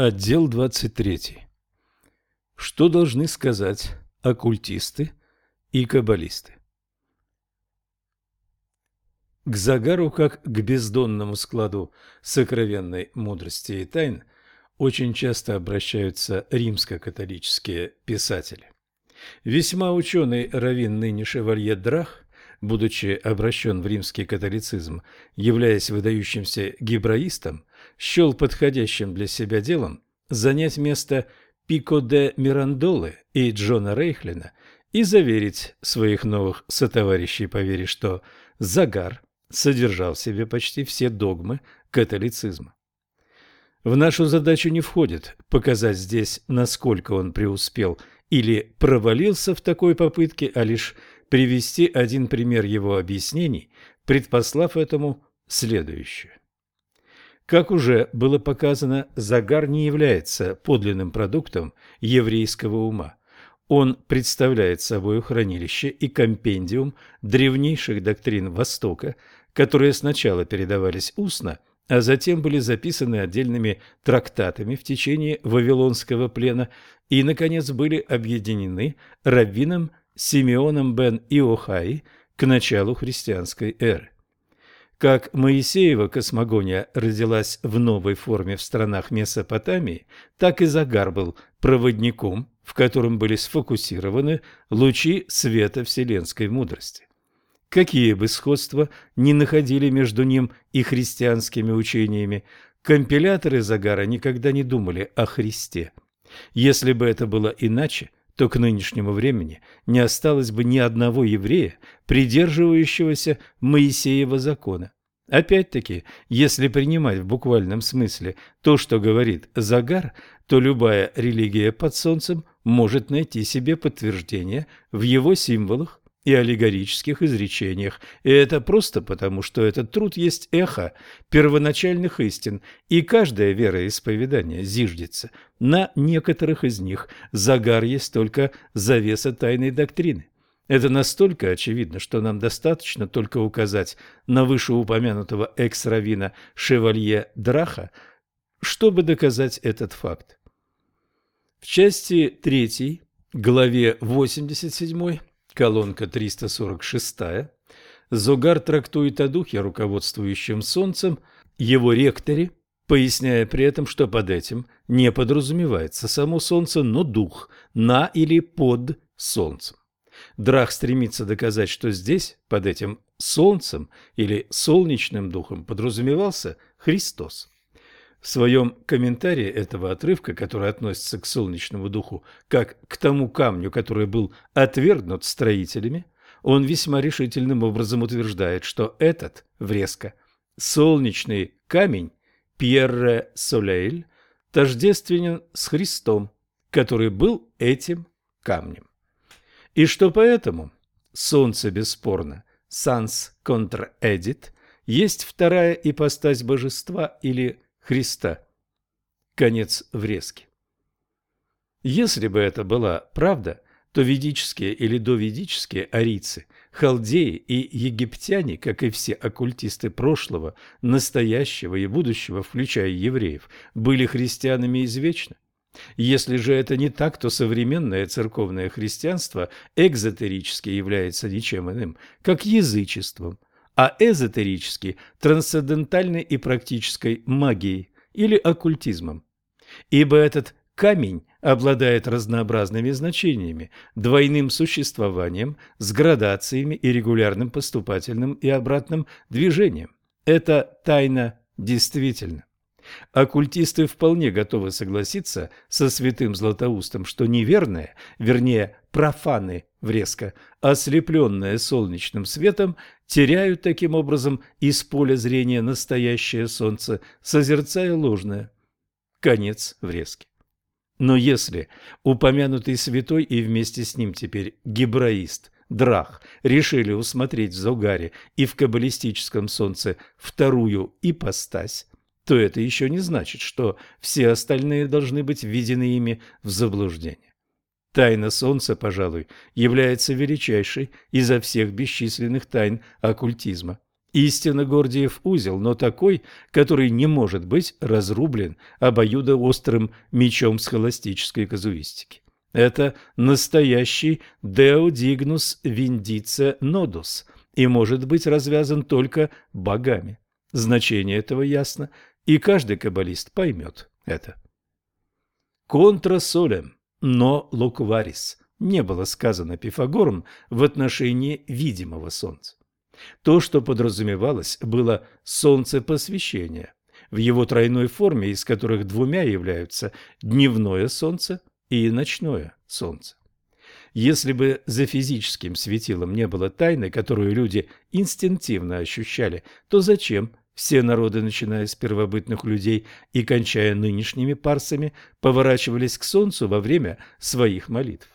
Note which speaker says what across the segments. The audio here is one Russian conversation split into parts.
Speaker 1: Отдел 23. Что должны сказать оккультисты и каббалисты? К Загару, как к бездонному складу сокровенной мудрости и тайн, очень часто обращаются римско-католические писатели. Весьма ученый раввин ныне шевалье Драх, будучи обращен в римский католицизм, являясь выдающимся гебраистом, счел подходящим для себя делом занять место Пико де Мирандолы и Джона Рейхлина и заверить своих новых сотоварищей по вере, что Загар содержал в себе почти все догмы католицизма. В нашу задачу не входит показать здесь, насколько он преуспел или провалился в такой попытке, а лишь привести один пример его объяснений, предпослав этому следующее. Как уже было показано, загар не является подлинным продуктом еврейского ума. Он представляет собой хранилище и компендиум древнейших доктрин Востока, которые сначала передавались устно, а затем были записаны отдельными трактатами в течение Вавилонского плена и, наконец, были объединены раввином Симеоном бен Иохаи к началу христианской эры. Как Моисеева космогония родилась в новой форме в странах Месопотамии, так и Загар был проводником, в котором были сфокусированы лучи света вселенской мудрости. Какие бы сходства ни находили между ним и христианскими учениями, компиляторы Загара никогда не думали о Христе. Если бы это было иначе, то к нынешнему времени не осталось бы ни одного еврея, придерживающегося Моисеева закона. Опять-таки, если принимать в буквальном смысле то, что говорит Загар, то любая религия под солнцем может найти себе подтверждение в его символах и аллегорических изречениях, и это просто потому, что этот труд есть эхо первоначальных истин, и каждое вероисповедание зиждется на некоторых из них. Загар есть только завеса тайной доктрины. Это настолько очевидно, что нам достаточно только указать на вышеупомянутого экс-равина Шевалье Драха, чтобы доказать этот факт. В части 3, главе 87 колонка 346, Зогар трактует о духе, руководствующем солнцем, его ректоре, поясняя при этом, что под этим не подразумевается само солнце, но дух на или под солнцем. Драх стремится доказать, что здесь, под этим солнцем или солнечным духом, подразумевался Христос. В своем комментарии этого отрывка, который относится к солнечному духу как к тому камню, который был отвергнут строителями, он весьма решительным образом утверждает, что этот врезка солнечный камень Пьерре Солейль тождественен с Христом, который был этим камнем. И что поэтому солнце бесспорно санс контр эдит есть вторая ипостась божества или Христа. Конец врезки. Если бы это была правда, то ведические или доведические арийцы, халдеи и египтяне, как и все оккультисты прошлого, настоящего и будущего, включая евреев, были христианами извечно. Если же это не так, то современное церковное христианство экзотерически является ничем иным, как язычеством, а эзотерически – трансцендентальной и практической магией или оккультизмом. Ибо этот камень обладает разнообразными значениями, двойным существованием, с градациями и регулярным поступательным и обратным движением. Это тайна действительно. Оккультисты вполне готовы согласиться со святым Златоустом, что неверное, вернее, профаны врезка, ослепленные солнечным светом, теряют таким образом из поля зрения настоящее солнце, созерцая ложное. Конец врезки. Но если упомянутый святой и вместе с ним теперь гебраист – Драх решили усмотреть в Зогаре и в каббалистическом солнце вторую ипостась, то это еще не значит, что все остальные должны быть введены ими в заблуждение. Тайна Солнца, пожалуй, является величайшей изо всех бесчисленных тайн оккультизма. Истинно Гордиев узел, но такой, который не может быть разрублен обоюдоострым мечом схоластической казуистики. Это настоящий Deo Vindice Nodus и может быть развязан только богами. Значение этого ясно, и каждый каббалист поймет это. Контра солем, но лукварис не было сказано Пифагором в отношении видимого солнца. То, что подразумевалось, было солнцепосвящение в его тройной форме, из которых двумя являются дневное солнце и ночное солнце. Если бы за физическим светилом не было тайны, которую люди инстинктивно ощущали, то зачем все народы, начиная с первобытных людей и кончая нынешними парсами, поворачивались к солнцу во время своих молитв?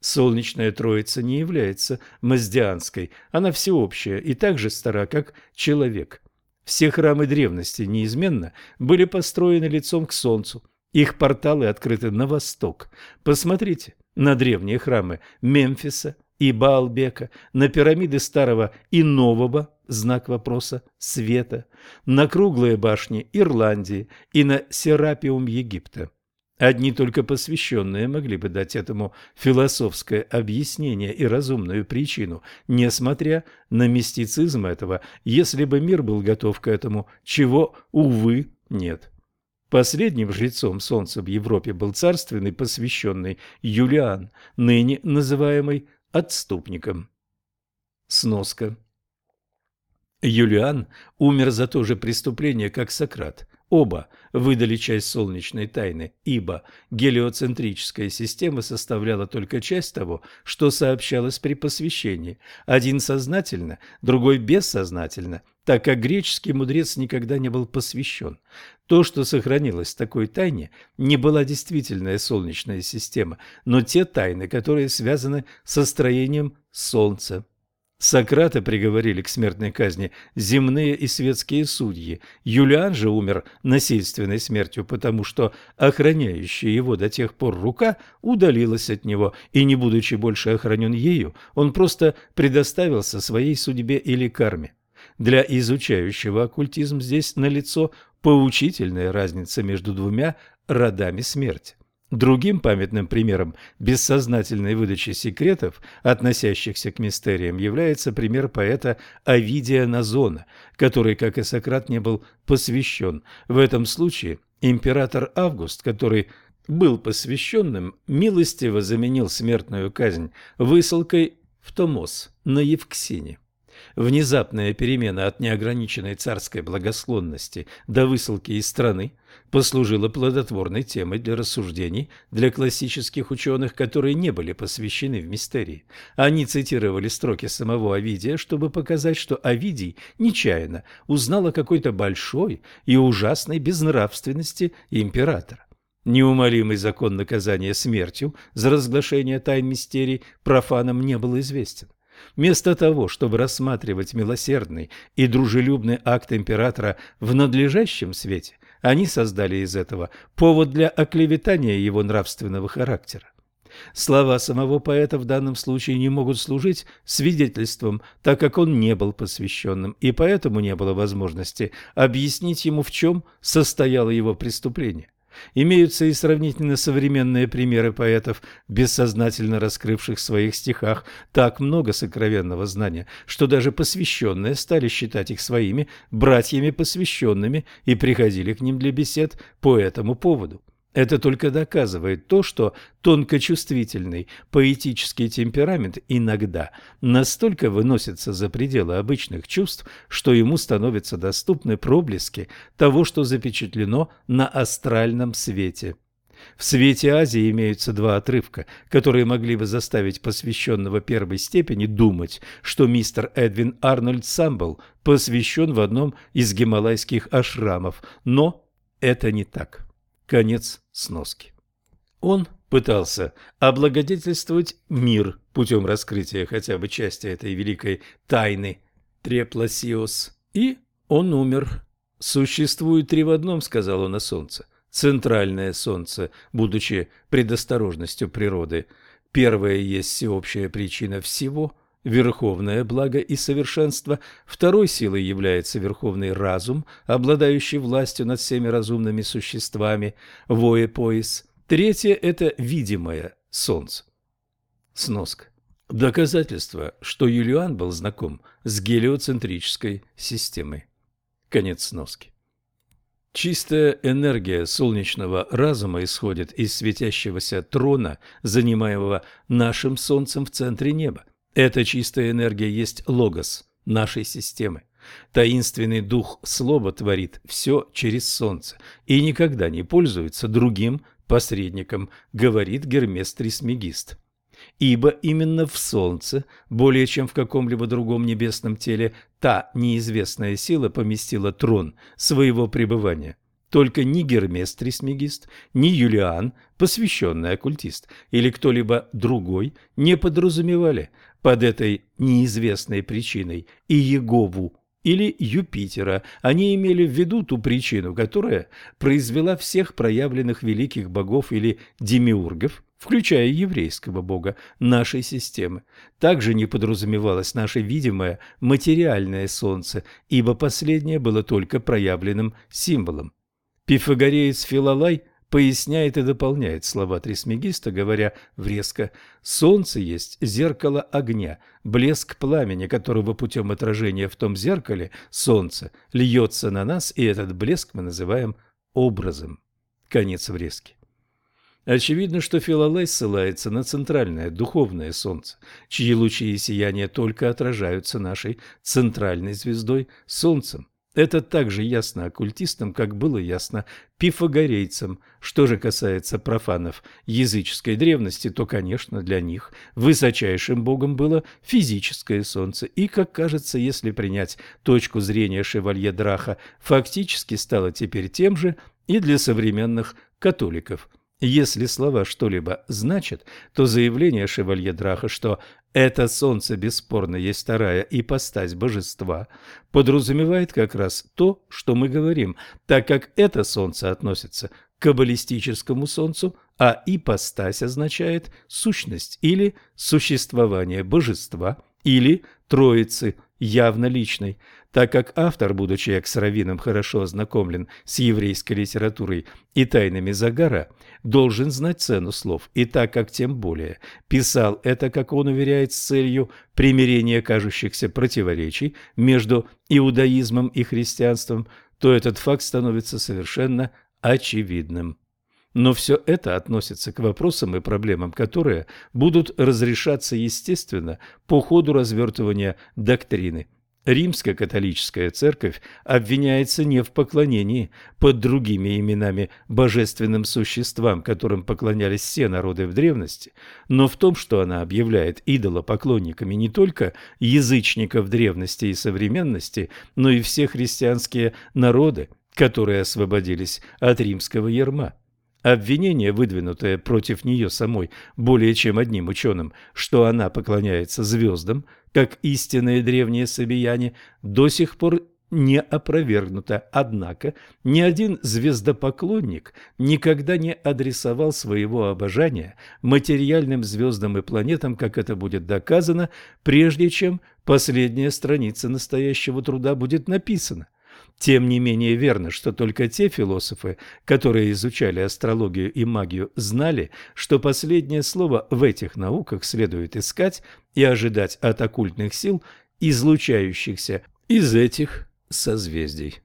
Speaker 1: Солнечная Троица не является маздианской, она всеобщая и так же стара, как человек. Все храмы древности неизменно были построены лицом к солнцу, их порталы открыты на восток. Посмотрите на древние храмы Мемфиса и Баалбека, на пирамиды старого и нового, знак вопроса, света, на круглые башни Ирландии и на Серапиум Египта. Одни только посвященные могли бы дать этому философское объяснение и разумную причину, несмотря на мистицизм этого, если бы мир был готов к этому, чего, увы, нет. Последним жрецом солнца в Европе был царственный посвященный Юлиан, ныне называемый отступником. Сноска Юлиан умер за то же преступление, как Сократ. Оба выдали часть солнечной тайны, ибо гелиоцентрическая система составляла только часть того, что сообщалось при посвящении. Один сознательно, другой бессознательно, так как греческий мудрец никогда не был посвящен. То, что сохранилось в такой тайне, не была действительная солнечная система, но те тайны, которые связаны со строением Солнца. Сократа приговорили к смертной казни земные и светские судьи. Юлиан же умер насильственной смертью, потому что охраняющая его до тех пор рука удалилась от него, и, не будучи больше охранен ею, он просто предоставился своей судьбе или карме. Для изучающего оккультизм здесь налицо поучительная разница между двумя родами смерти. Другим памятным примером бессознательной выдачи секретов, относящихся к мистериям, является пример поэта Овидия Назона, который, как и Сократ, не был посвящен. В этом случае император Август, который был посвященным, милостиво заменил смертную казнь высылкой в Томос на Евксине. Внезапная перемена от неограниченной царской благосклонности до высылки из страны послужила плодотворной темой для рассуждений для классических ученых, которые не были посвящены в мистерии. Они цитировали строки самого Овидия, чтобы показать, что Овидий нечаянно узнал о какой-то большой и ужасной безнравственности императора. Неумолимый закон наказания смертью за разглашение тайн мистерий профанам не был известен. Вместо того, чтобы рассматривать милосердный и дружелюбный акт императора в надлежащем свете, они создали из этого повод для оклеветания его нравственного характера. Слова самого поэта в данном случае не могут служить свидетельством, так как он не был посвященным, и поэтому не было возможности объяснить ему, в чем состояло его преступление. Имеются и сравнительно современные примеры поэтов, бессознательно раскрывших в своих стихах так много сокровенного знания, что даже посвященные стали считать их своими братьями посвященными и приходили к ним для бесед по этому поводу. Это только доказывает то, что тонкочувствительный поэтический темперамент иногда настолько выносится за пределы обычных чувств, что ему становятся доступны проблески того, что запечатлено на астральном свете. В свете Азии имеются два отрывка, которые могли бы заставить посвященного первой степени думать, что мистер Эдвин Арнольд Самбл посвящен в одном из гималайских ашрамов, но это не так. Конец сноски. Он пытался облагодетельствовать мир путем раскрытия хотя бы части этой великой тайны Трепласиос, и он умер. «Существует три в одном», — сказал о солнце. Центральное солнце, будучи предосторожностью природы, первое есть всеобщая причина всего, – верховное благо и совершенство, второй силой является верховный разум, обладающий властью над всеми разумными существами, воe пояс, третье – это видимое солнце. Сноска. Доказательство, что Юлиан был знаком с гелиоцентрической системой. Конец сноски. Чистая энергия солнечного разума исходит из светящегося трона, занимаемого нашим Солнцем в центре неба. Эта чистая энергия есть логос нашей системы. Таинственный дух слова творит все через Солнце и никогда не пользуется другим посредником, говорит Гермес Трисмегист ибо именно в Солнце, более чем в каком-либо другом небесном теле, та неизвестная сила поместила трон своего пребывания. Только ни Гермес Трисмегист, ни Юлиан, посвященный оккультист, или кто-либо другой не подразумевали под этой неизвестной причиной и Егову или Юпитера. Они имели в виду ту причину, которая произвела всех проявленных великих богов или демиургов включая еврейского бога, нашей системы. Также не подразумевалось наше видимое материальное солнце, ибо последнее было только проявленным символом. Пифагореец Филалай поясняет и дополняет слова Трисмегиста, говоря врезко «Солнце есть зеркало огня, блеск пламени, которого путем отражения в том зеркале солнце льется на нас, и этот блеск мы называем образом». Конец врезки. Очевидно, что Филолей ссылается на центральное духовное солнце, чьи лучи и сияния только отражаются нашей центральной звездой – солнцем. Это так же ясно оккультистам, как было ясно пифагорейцам. Что же касается профанов языческой древности, то, конечно, для них высочайшим богом было физическое солнце. И, как кажется, если принять точку зрения шевалье Драха, фактически стало теперь тем же и для современных католиков – если слова что-либо значат, то заявление шевалье Драха, что «это солнце бесспорно есть вторая ипостась божества», подразумевает как раз то, что мы говорим, так как это солнце относится к каббалистическому солнцу, а ипостась означает сущность или существование божества или троицы явно личной, так как автор, будучи экс-раввином хорошо ознакомлен с еврейской литературой и тайнами Загара, должен знать цену слов, и так как тем более писал это, как он уверяет, с целью примирения кажущихся противоречий между иудаизмом и христианством, то этот факт становится совершенно очевидным. Но все это относится к вопросам и проблемам, которые будут разрешаться естественно по ходу развертывания доктрины. Римская католическая церковь обвиняется не в поклонении под другими именами божественным существам, которым поклонялись все народы в древности, но в том, что она объявляет идолопоклонниками не только язычников древности и современности, но и все христианские народы, которые освободились от римского ярма. Обвинение, выдвинутое против нее самой более чем одним ученым, что она поклоняется звездам, как истинные древние сабияне, до сих пор не опровергнуто. Однако ни один звездопоклонник никогда не адресовал своего обожания материальным звездам и планетам, как это будет доказано, прежде чем последняя страница настоящего труда будет написана. Тем не менее верно, что только те философы, которые изучали астрологию и магию, знали, что последнее слово в этих науках следует искать и ожидать от оккультных сил, излучающихся из этих созвездий.